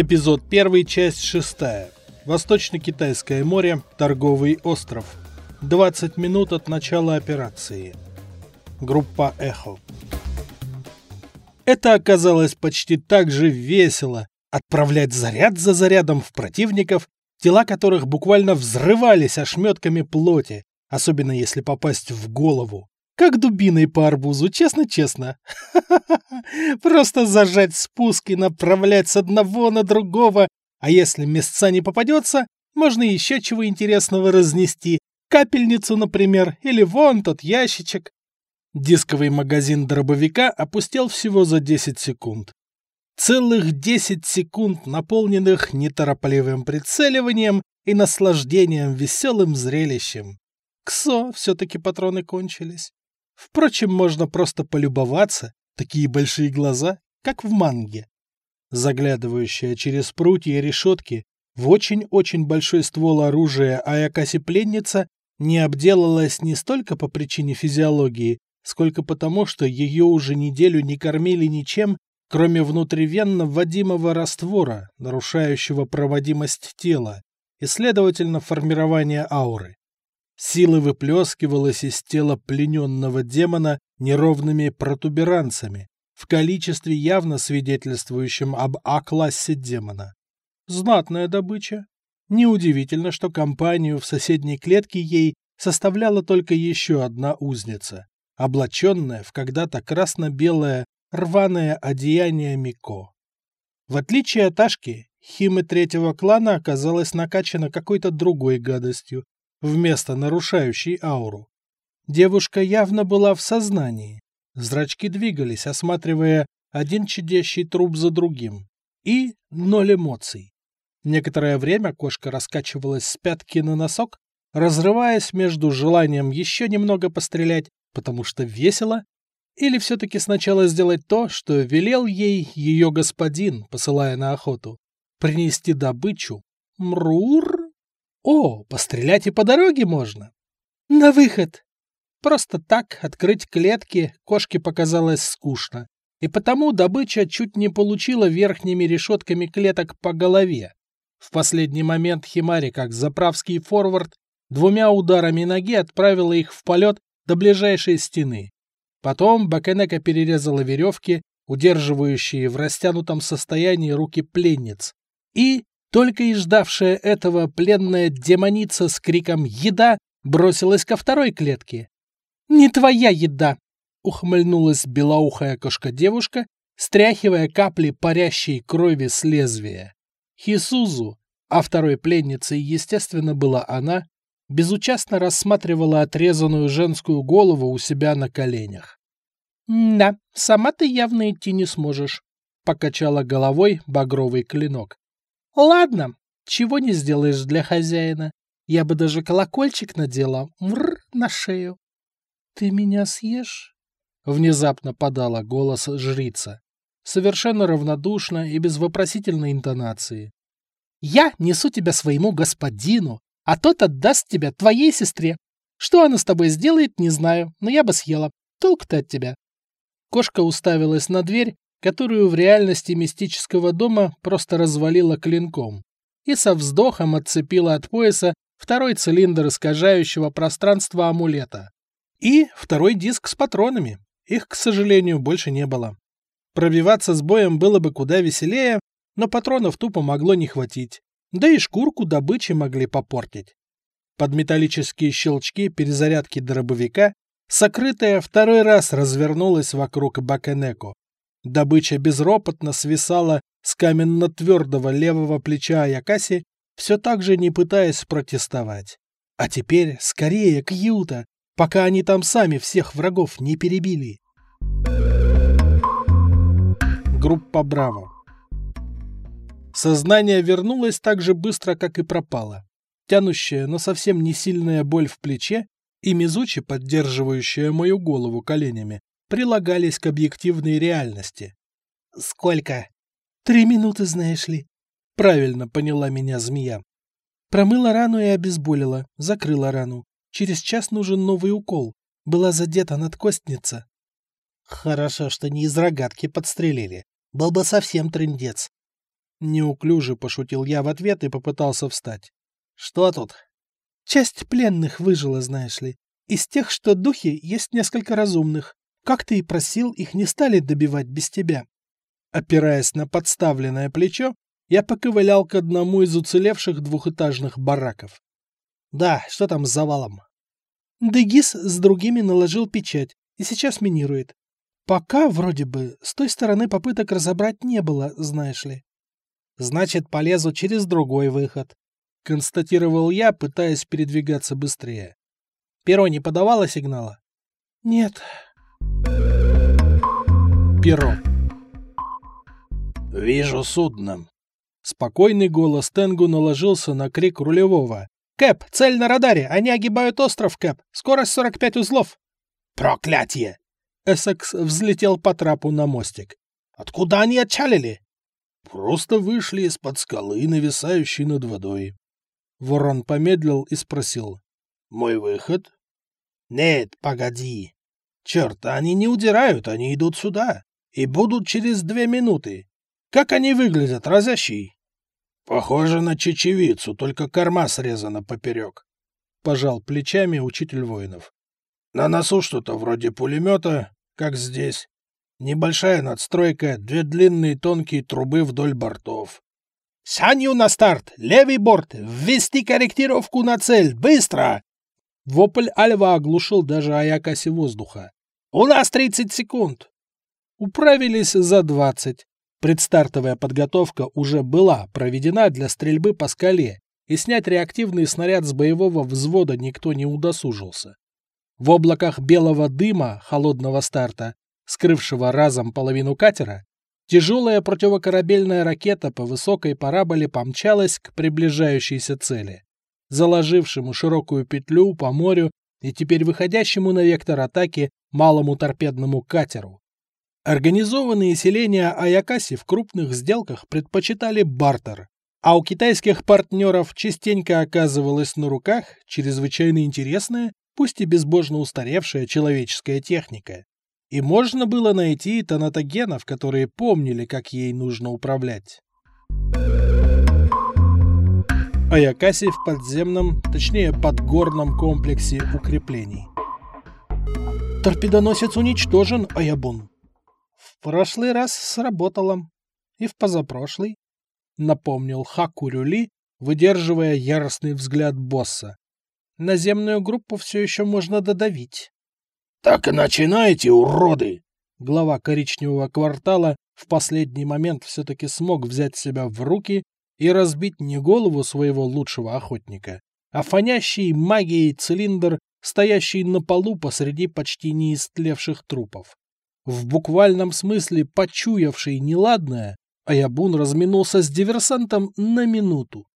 Эпизод 1, часть 6. Восточно-Китайское море, торговый остров. 20 минут от начала операции. Группа «Эхо». Это оказалось почти так же весело. Отправлять заряд за зарядом в противников, тела которых буквально взрывались ошметками плоти, особенно если попасть в голову. Как дубиной по арбузу, честно-честно. Просто зажать спуск и направлять с одного на другого, а если места не попадется, можно еще чего интересного разнести. Капельницу, например, или вон тот ящичек. Дисковый магазин дробовика опустел всего за 10 секунд. Целых 10 секунд, наполненных неторопливым прицеливанием и наслаждением веселым зрелищем. Ксо, все-таки патроны кончились. Впрочем, можно просто полюбоваться, такие большие глаза, как в манге. Заглядывающая через прутья решетки в очень-очень большой ствол оружия Аякаси-пленница не обделалась не столько по причине физиологии, сколько потому, что ее уже неделю не кормили ничем, кроме внутривенно вводимого раствора, нарушающего проводимость тела, и, следовательно, формирование ауры. Сила выплескивалась из тела плененного демона неровными протуберанцами, в количестве явно свидетельствующем об А-классе демона. Знатная добыча. Неудивительно, что компанию в соседней клетке ей составляла только еще одна узница, облаченная в когда-то красно-белое рваное одеяние Мико. В отличие от Ашки, Химы третьего клана оказалась накачана какой-то другой гадостью, вместо нарушающей ауру. Девушка явно была в сознании. Зрачки двигались, осматривая один чадящий труп за другим. И ноль эмоций. Некоторое время кошка раскачивалась с пятки на носок, разрываясь между желанием еще немного пострелять, потому что весело, или все-таки сначала сделать то, что велел ей ее господин, посылая на охоту, принести добычу. Мрур? О, пострелять и по дороге можно. На выход. Просто так открыть клетки кошке показалось скучно, и потому добыча чуть не получила верхними решетками клеток по голове. В последний момент Химари, как заправский форвард, двумя ударами ноги отправила их в полет до ближайшей стены. Потом Бакенека перерезала веревки, удерживающие в растянутом состоянии руки пленниц, и только и ждавшая этого пленная демоница с криком «Еда!» бросилась ко второй клетке. «Не твоя еда!» — ухмыльнулась белоухая кошка-девушка, стряхивая капли парящей крови с лезвия. Хисузу, а второй пленницей, естественно, была она, безучастно рассматривала отрезанную женскую голову у себя на коленях. «Да, сама ты явно идти не сможешь», — покачала головой багровый клинок. Ладно, чего не сделаешь для хозяина. Я бы даже колокольчик надела, мр, на шею. Ты меня съешь? Внезапно подала голос жрица, совершенно равнодушно и без вопросительной интонации. Я несу тебя своему господину, а тот отдаст тебя твоей сестре. Что она с тобой сделает, не знаю, но я бы съела. Толк-то от тебя. Кошка уставилась на дверь, которую в реальности мистического дома просто развалила клинком, и со вздохом отцепила от пояса второй цилиндр искажающего пространства амулета. И второй диск с патронами. Их, к сожалению, больше не было. Пробиваться с боем было бы куда веселее, но патронов тупо могло не хватить. Да и шкурку добычи могли попортить. Под металлические щелчки перезарядки дробовика сокрытая второй раз развернулась вокруг Бакенеко, Добыча безропотно свисала с каменно-твердого левого плеча Аякаси, все так же не пытаясь протестовать. А теперь скорее к Юта, пока они там сами всех врагов не перебили. Группа Браво Сознание вернулось так же быстро, как и пропало. Тянущая, но совсем не сильная боль в плече и Мизучи, поддерживающая мою голову коленями, прилагались к объективной реальности. «Сколько?» «Три минуты, знаешь ли». Правильно поняла меня змея. Промыла рану и обезболила, закрыла рану. Через час нужен новый укол. Была задета надкостница. Хорошо, что не из рогатки подстрелили. Был бы совсем трындец. Неуклюже пошутил я в ответ и попытался встать. Что тут? Часть пленных выжила, знаешь ли. Из тех, что духи, есть несколько разумных. Как ты и просил, их не стали добивать без тебя. Опираясь на подставленное плечо, я поковылял к одному из уцелевших двухэтажных бараков. Да, что там с завалом? Дегис с другими наложил печать и сейчас минирует. Пока, вроде бы, с той стороны попыток разобрать не было, знаешь ли. Значит, полезу через другой выход, констатировал я, пытаясь передвигаться быстрее. Перо не подавало сигнала? Нет. Перо. «Вижу судно». Спокойный голос Тенгу наложился на крик рулевого. «Кэп, цель на радаре! Они огибают остров, Кэп! Скорость 45 узлов!» «Проклятие!» Эссекс взлетел по трапу на мостик. «Откуда они отчалили?» «Просто вышли из-под скалы, нависающей над водой». Ворон помедлил и спросил. «Мой выход?» «Нет, погоди. Черт, они не удирают, они идут сюда. И будут через две минуты. Как они выглядят, разящий? Похоже на чечевицу, только корма срезана поперек. Пожал плечами учитель воинов. На носу что-то вроде пулемета, как здесь. Небольшая надстройка, две длинные тонкие трубы вдоль бортов. «Санью на старт! Левый борт! Ввести корректировку на цель! Быстро!» Вопль Альва оглушил даже Аякаси воздуха. «У нас тридцать секунд!» Управились за двадцать. Предстартовая подготовка уже была проведена для стрельбы по скале, и снять реактивный снаряд с боевого взвода никто не удосужился. В облаках белого дыма холодного старта, скрывшего разом половину катера, тяжелая противокорабельная ракета по высокой параболе помчалась к приближающейся цели, заложившему широкую петлю по морю и теперь выходящему на вектор атаки малому торпедному катеру. Организованные селения Аякаси в крупных сделках предпочитали бартер, а у китайских партнеров частенько оказывалась на руках чрезвычайно интересная, пусть и безбожно устаревшая человеческая техника. И можно было найти тонатогенов, которые помнили, как ей нужно управлять. Аякаси в подземном, точнее подгорном комплексе укреплений. Торпедоносец уничтожен, Аябун прошлый раз сработало. И в позапрошлый, — напомнил Хакурюли, выдерживая яростный взгляд босса. Наземную группу все еще можно додавить. — Так и начинайте, уроды! Глава коричневого квартала в последний момент все-таки смог взять себя в руки и разбить не голову своего лучшего охотника, а фонящий магией цилиндр, стоящий на полу посреди почти неистлевших трупов. В буквальном смысле почуявший неладное, Аябун разминулся с диверсантом на минуту.